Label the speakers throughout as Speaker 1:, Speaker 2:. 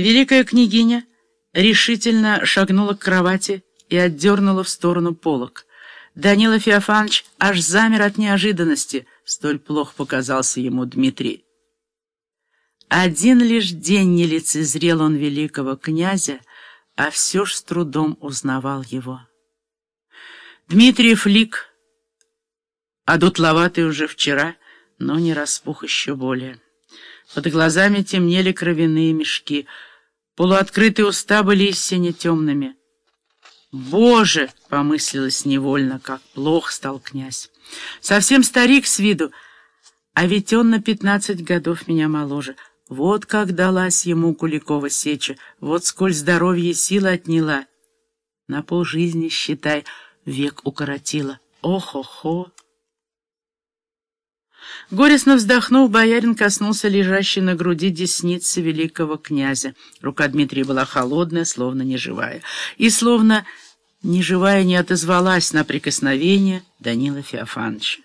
Speaker 1: Великая княгиня решительно шагнула к кровати и отдернула в сторону полок. Данила Феофанович аж замер от неожиданности, столь плохо показался ему Дмитрий. Один лишь день не лицезрел он великого князя, а все ж с трудом узнавал его. Дмитриев лик, одутловатый уже вчера, но не распух еще более. Под глазами темнели кровяные мешки, полуоткрытые уста были истине темными. «Боже!» — помыслилось невольно, как плох стал князь. «Совсем старик с виду, а ведь он на пятнадцать годов меня моложе». Вот как далась ему Куликова сеча, вот сколь здоровье силы отняла. На полжизни, считай, век укоротила. Ох-охо! Горестно вздохнув, боярин коснулся лежащей на груди десницы великого князя. Рука Дмитрия была холодная, словно неживая. И словно неживая не отозвалась на прикосновение Данила Феофановича.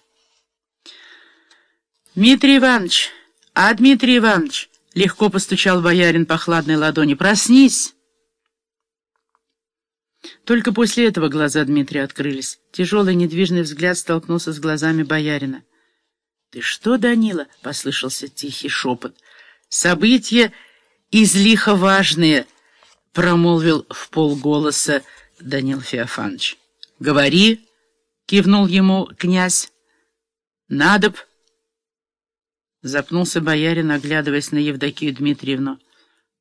Speaker 1: «Дмитрий Иванович! А, Дмитрий Иванович!» — легко постучал боярин по хладной ладони. «Проснись!» Только после этого глаза Дмитрия открылись. Тяжелый недвижный взгляд столкнулся с глазами боярина. «Ты что, Данила?» — послышался тихий шепот. «События излихо важные», — промолвил в полголоса Данил Феофанович. «Говори», — кивнул ему князь. «Надо б...» Запнулся боярин, оглядываясь на Евдокию Дмитриевну.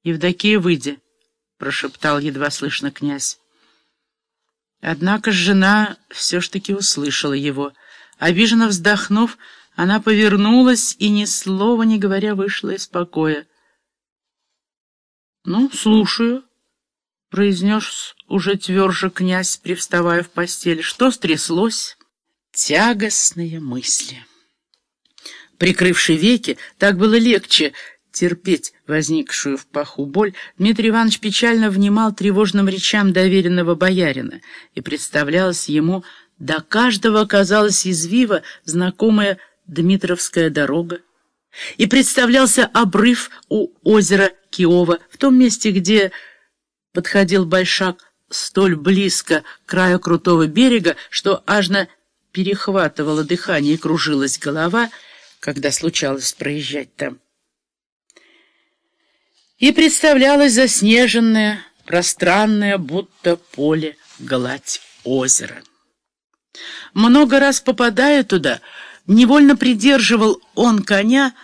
Speaker 1: «Евдокия, выйди», — прошептал едва слышно князь. Однако жена все ж таки услышала его. Обиженно вздохнув, она повернулась и, ни слова не говоря, вышла из покоя. «Ну, слушаю», — произнес уже тверже князь, привставая в постель. «Что стряслось?» Тягостные мысли. Прикрывши веки, так было легче терпеть возникшую в паху боль, Дмитрий Иванович печально внимал тревожным речам доверенного боярина, и представлялось ему, до каждого казалось извиво знакомая Дмитровская дорога, и представлялся обрыв у озера Киова, в том месте, где подходил Большак столь близко к краю крутого берега, что аж на перехватывало дыхание и кружилась голова, когда случалось проезжать там. И представлялось заснеженное, пространное, будто поле, гладь озера. Много раз попадая туда, Невольно придерживал он коня,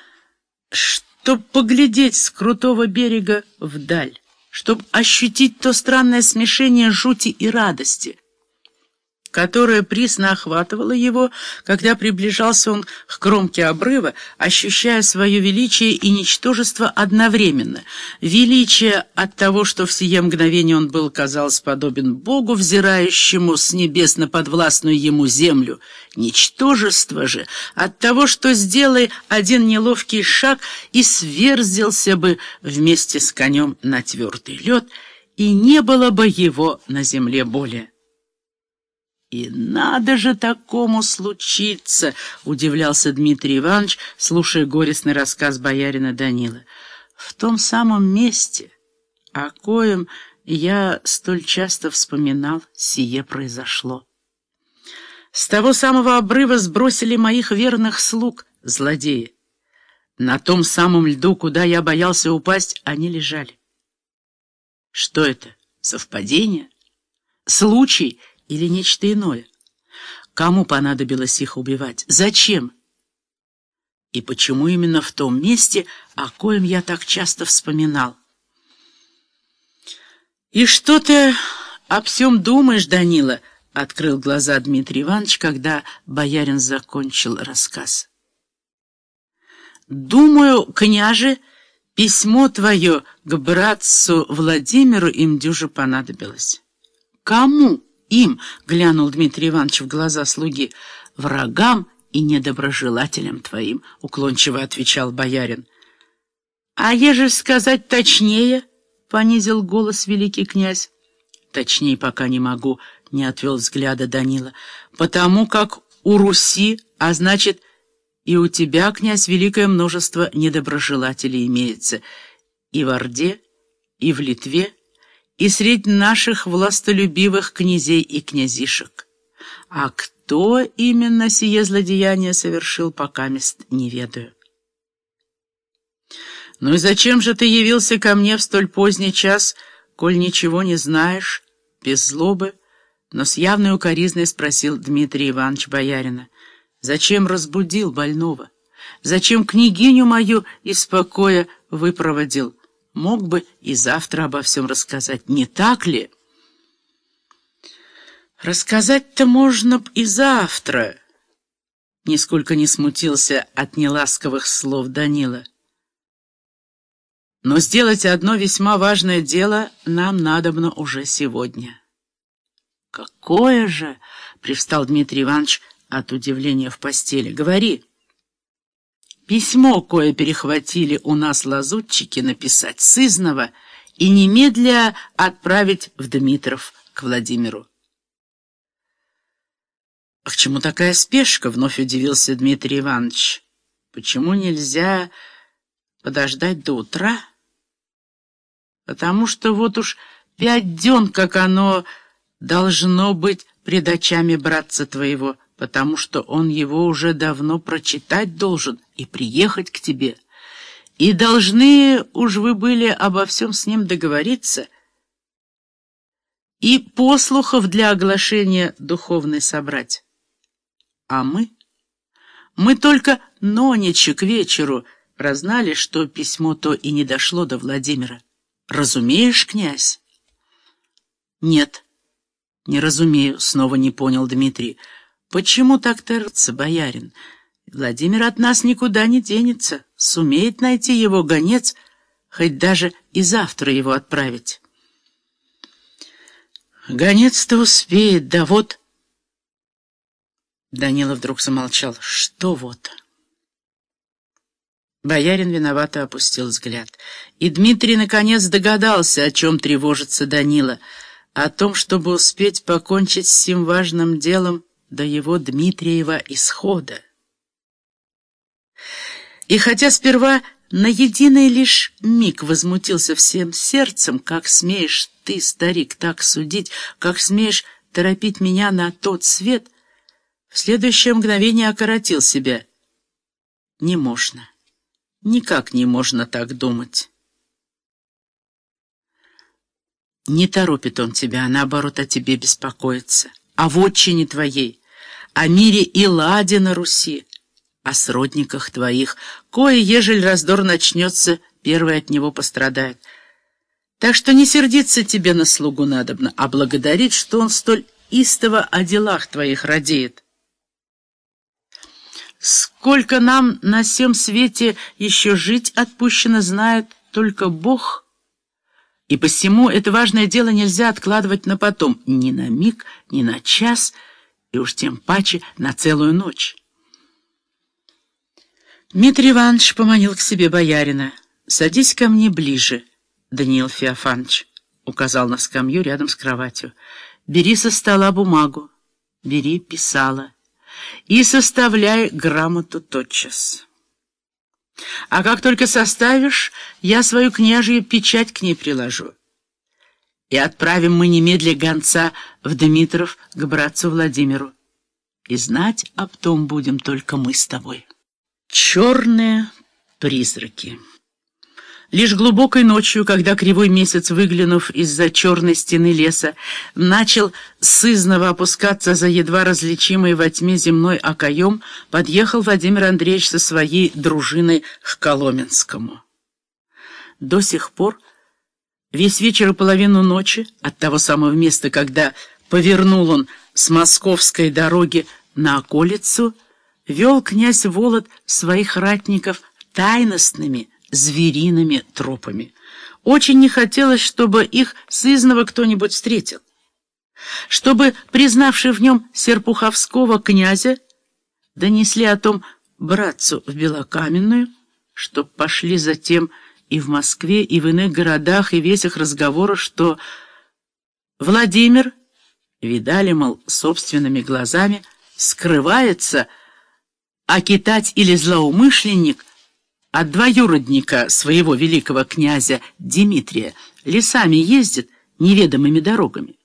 Speaker 1: чтоб поглядеть с крутого берега вдаль, чтоб ощутить то странное смешение жути и радости, которое присно охватывало его, когда приближался он к кромке обрыва, ощущая свое величие и ничтожество одновременно. Величие от того, что в сие мгновение он был, казалось, подобен Богу, взирающему с небес на подвластную ему землю. Ничтожество же от того, что, сделай один неловкий шаг, и сверзился бы вместе с конем на твердый лед, и не было бы его на земле более. «И надо же такому случиться!» — удивлялся Дмитрий Иванович, слушая горестный рассказ боярина Данила. «В том самом месте, о коем я столь часто вспоминал, сие произошло. С того самого обрыва сбросили моих верных слуг, злодеи. На том самом льду, куда я боялся упасть, они лежали. Что это? Совпадение? Случай — или нечто иное? Кому понадобилось их убивать? Зачем? И почему именно в том месте, о коем я так часто вспоминал? «И что ты о всем думаешь, Данила?» — открыл глаза Дмитрий Иванович, когда боярин закончил рассказ. «Думаю, княже, письмо твое к братцу Владимиру им дюже понадобилось». «Кому?» Им, глянул Дмитрий Иванович в глаза слуги, врагам и недоброжелателям твоим, уклончиво отвечал боярин. А ежели сказать точнее, понизил голос великий князь. Точнее пока не могу, не отвел взгляда Данила, потому как у Руси, а значит и у тебя, князь, великое множество недоброжелателей имеется, и в Орде, и в Литве, и среди наших властолюбивых князей и князишек. А кто именно сие злодеяние совершил, пока мест не ведаю. «Ну и зачем же ты явился ко мне в столь поздний час, коль ничего не знаешь?» Без злобы, но с явной укоризной спросил Дмитрий Иванович Боярина. «Зачем разбудил больного? Зачем княгиню мою из покоя выпроводил? Мог бы и завтра обо всем рассказать, не так ли?» «Рассказать-то можно б и завтра», — нисколько не смутился от неласковых слов Данила. Но сделать одно весьма важное дело нам надобно уже сегодня. «Какое же?» — привстал Дмитрий Иванович от удивления в постели. «Говори». «Письмо, кое перехватили у нас лазутчики, написать сызново и немедля отправить в Дмитров к Владимиру». «А к чему такая спешка?» — вновь удивился Дмитрий Иванович. «Почему нельзя подождать до утра?» потому что вот уж пять дён, как оно должно быть пред очами братца твоего, потому что он его уже давно прочитать должен и приехать к тебе. И должны уж вы были обо всем с ним договориться, и послухов для оглашения духовной собрать. А мы? Мы только нонечи к вечеру прознали, что письмо то и не дошло до Владимира. «Разумеешь, князь?» «Нет, не разумею», — снова не понял Дмитрий. «Почему так терпится, боярин? Владимир от нас никуда не денется. Сумеет найти его гонец, хоть даже и завтра его отправить». «Гонец-то успеет, да вот...» Данила вдруг замолчал. «Что вот?» Боярин виновато опустил взгляд. И Дмитрий наконец догадался, о чем тревожится Данила, о том, чтобы успеть покончить с сим важным делом до его Дмитриева исхода. И хотя сперва на единый лишь миг возмутился всем сердцем, как смеешь ты, старик, так судить, как смеешь торопить меня на тот свет, в следующее мгновение окоротил себя. Не можно. Никак не можно так думать. Не торопит он тебя, а наоборот о тебе беспокоится. О вотчине твоей, о мире и ладе на Руси, о сродниках твоих, кое, ежель раздор начнется, первый от него пострадает. Так что не сердиться тебе на слугу надобно, а благодарить, что он столь истово о делах твоих радеет. Сколько нам на всем свете еще жить отпущено, знает только Бог. И посему это важное дело нельзя откладывать на потом, ни на миг, ни на час, и уж тем паче на целую ночь. Дмитрий Иванович поманил к себе боярина. «Садись ко мне ближе, Даниил Феофанович», — указал на скамью рядом с кроватью. «Бери со стола бумагу. Бери, писала» и составляй грамоту тотчас. А как только составишь, я свою княжью печать к ней приложу. И отправим мы немедля гонца в Дмитров к братцу Владимиру. И знать об том будем только мы с тобой. Черные призраки. Лишь глубокой ночью, когда кривой месяц, выглянув из-за черной стены леса, начал сызново опускаться за едва различимый во тьме земной окоем, подъехал Владимир Андреевич со своей дружиной к Коломенскому. До сих пор, весь вечер и половину ночи, от того самого места, когда повернул он с московской дороги на околицу, вел князь Волод своих ратников тайностными, звериными тропами. Очень не хотелось, чтобы их сызново кто-нибудь встретил. Чтобы, признавший в нем Серпуховского князя, донесли о том братцу в Белокаменную, чтоб пошли затем и в Москве, и в иных городах, и весь их разговоры, что Владимир, видали, мол, собственными глазами, скрывается, а китать или злоумышленник от двоюродника своего великого князя Дмитрия лесами ездит неведомыми дорогами.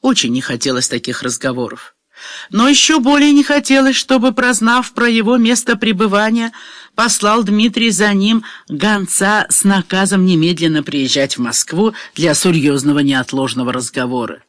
Speaker 1: Очень не хотелось таких разговоров. Но еще более не хотелось, чтобы, прознав про его место пребывания, послал Дмитрий за ним гонца с наказом немедленно приезжать в Москву для серьезного неотложного разговора.